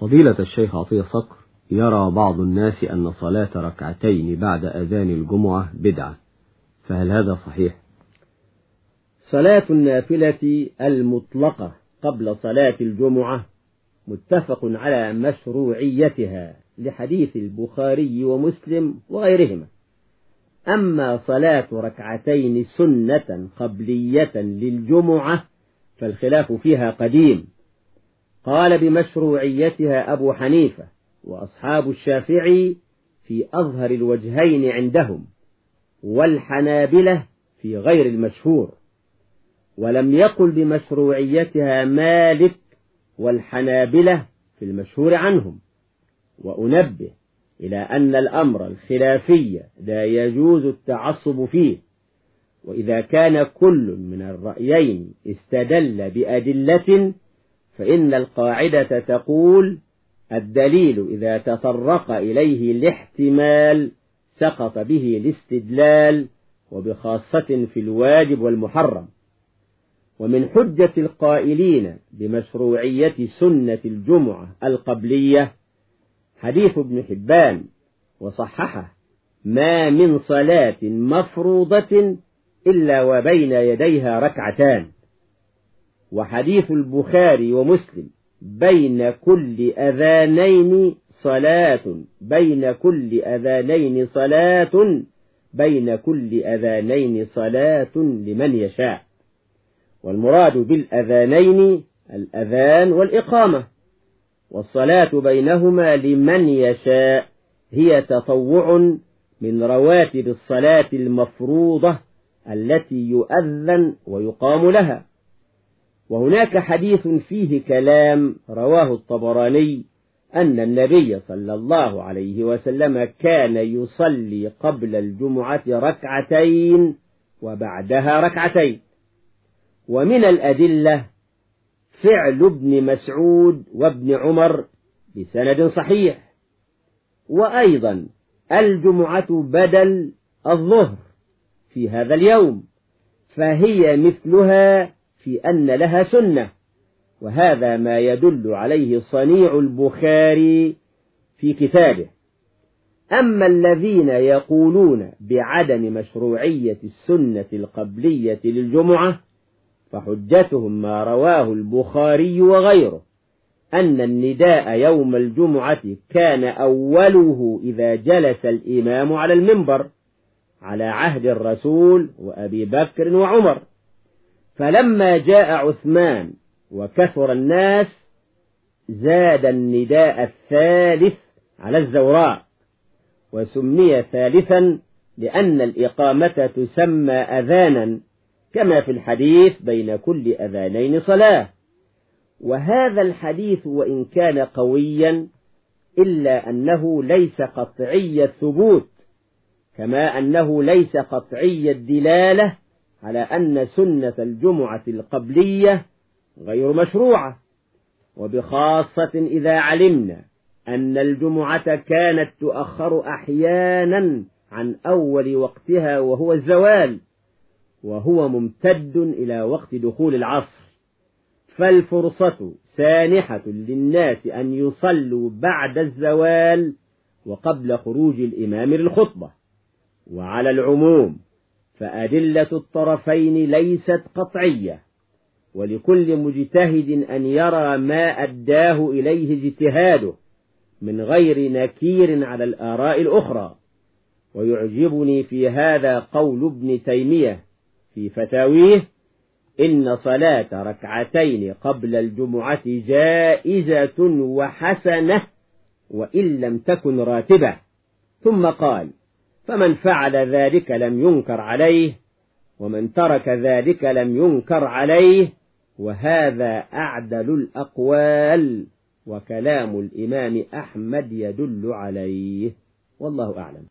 فضيلة الشيخ عطية صقر يرى بعض الناس أن صلاة ركعتين بعد أذان الجمعة بدعة فهل هذا صحيح؟ صلاة النافلة المطلقة قبل صلاة الجمعة متفق على مشروعيتها لحديث البخاري ومسلم وغيرهما أما صلاة ركعتين سنة قبلية للجمعة فالخلاف فيها قديم قال بمشروعيتها أبو حنيفة وأصحاب الشافعي في أظهر الوجهين عندهم والحنابلة في غير المشهور ولم يقل بمشروعيتها مالك والحنابلة في المشهور عنهم. وأنبه إلى أن الأمر الخلافي لا يجوز التعصب فيه وإذا كان كل من الرأيين استدل بأدلة فإن القاعدة تقول الدليل إذا تطرق إليه الاحتمال سقط به الاستدلال وبخاصة في الواجب والمحرم. ومن حجة القائلين بمشروعية سنة الجمعة القبلية حديث ابن حبان وصححه ما من صلاة مفروضة إلا وبين يديها ركعتان. وحديث البخاري ومسلم بين كل أذانين صلاة بين كل أذانين صلاة بين كل أذانين صلاة لمن يشاء. والمراد بالأذانين الأذان والإقامة. والصلاة بينهما لمن يشاء. هي تطوع من رواتب الصلاة المفروضة التي يؤذن ويقام لها. وهناك حديث فيه كلام رواه الطبراني أن النبي صلى الله عليه وسلم كان يصلي قبل الجمعة ركعتين وبعدها ركعتين. ومن الأدلة فعل ابن مسعود وابن عمر بسند صحيح. وأيضا الجمعة بدل الظهر في هذا اليوم فهي مثلها في أن لها سنة. وهذا ما يدل عليه صنيع البخاري في كتابه. أما الذين يقولون بعدم مشروعية السنة القبلية للجمعة فحجتهم ما رواه البخاري وغيره أن النداء يوم الجمعة كان أوله إذا جلس الإمام على المنبر على عهد الرسول وأبي بكر وعمر. فلما جاء عثمان وكثر الناس زاد النداء الثالث على الزوراء وسمي ثالثا لأن الإقامة تسمى أذانا كما في الحديث بين كل أذانين صلاة. وهذا الحديث وإن كان قويا إلا أنه ليس قطعي الثبوت كما أنه ليس قطعي الدلالة على أن سنة الجمعة القبلية غير مشروعة وبخاصة إذا علمنا أن الجمعة كانت تؤخر أحيانا عن أول وقتها وهو الزوال وهو ممتد إلى وقت دخول العصر. فالفرصة سانحة للناس أن يصلوا بعد الزوال وقبل خروج الإمام للخطبة. وعلى العموم فأدلة الطرفين ليست قطعية ولكل مجتهد أن يرى ما أداه إليه اجتهاده من غير نكير على الآراء الأخرى. ويعجبني في هذا قول ابن تيمية في فتاويه إن صلاة ركعتين قبل الجمعة جائزة وحسنة وإن لم تكن راتبة. ثم قال فمن فعل ذلك لم ينكر عليه ومن ترك ذلك لم ينكر عليه وهذا أعدل الأقوال وكلام الإمام أحمد يدل عليه والله أعلم.